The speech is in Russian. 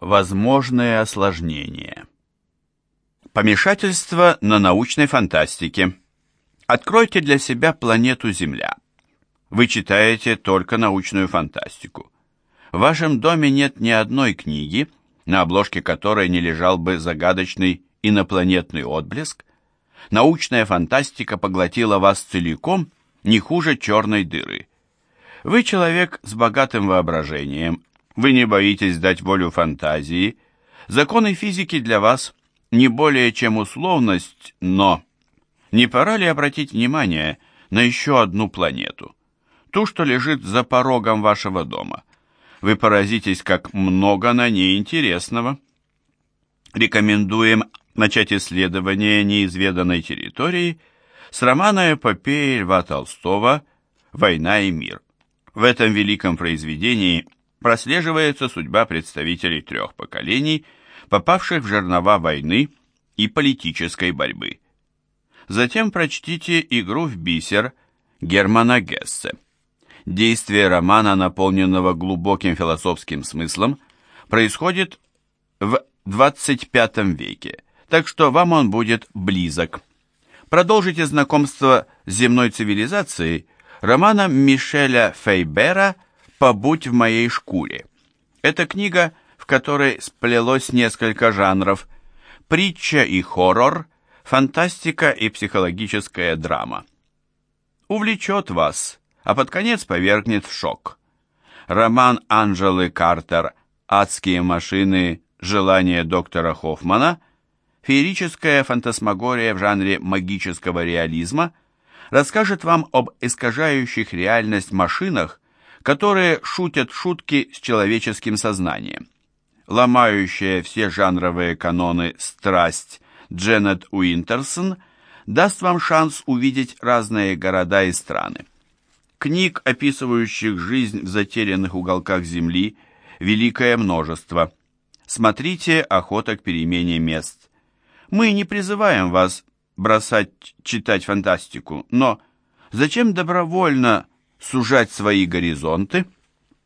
Возможные осложнения. Помешательство на научной фантастике. Откройте для себя планету Земля. Вы читаете только научную фантастику. В вашем доме нет ни одной книги, на обложке которой не лежал бы загадочный инопланетный отблеск. Научная фантастика поглотила вас целиком, не хуже черной дыры. Вы человек с богатым воображением, вы не боитесь дать волю фантазии. Законы физики для вас не более чем условность, но... Не пора ли обратить внимание на еще одну планету? Ту, что лежит за порогом вашего дома. Вы поразитесь, как много на ней интересного. Рекомендуем начать исследование неизведанной территории с романа эпопеи Льва Толстого «Война и мир». В этом великом произведении – прослеживается судьба представителей трех поколений, попавших в жернова войны и политической борьбы. Затем прочтите «Игру в бисер» Германа Гессе. Действие романа, наполненного глубоким философским смыслом, происходит в 25 веке, так что вам он будет близок. Продолжите знакомство с земной цивилизацией романом Мишеля Фейбера «Фейбера» «Побудь в моей шкуре». Это книга, в которой сплелось несколько жанров. Притча и хоррор, фантастика и психологическая драма. Увлечет вас, а под конец повергнет в шок. Роман Анжелы Картер «Адские машины. Желание доктора Хоффмана» феерическая фантасмагория в жанре магического реализма расскажет вам об искажающих реальность машинах, которые шутят шутки с человеческим сознанием. Ломающая все жанровые каноны страсть Дженнет Уинтерсон даст вам шанс увидеть разные города и страны. Книг, описывающих жизнь в затерянных уголках Земли, великое множество. Смотрите «Охота к перемене мест». Мы не призываем вас бросать читать фантастику, но зачем добровольно сужать свои горизонты –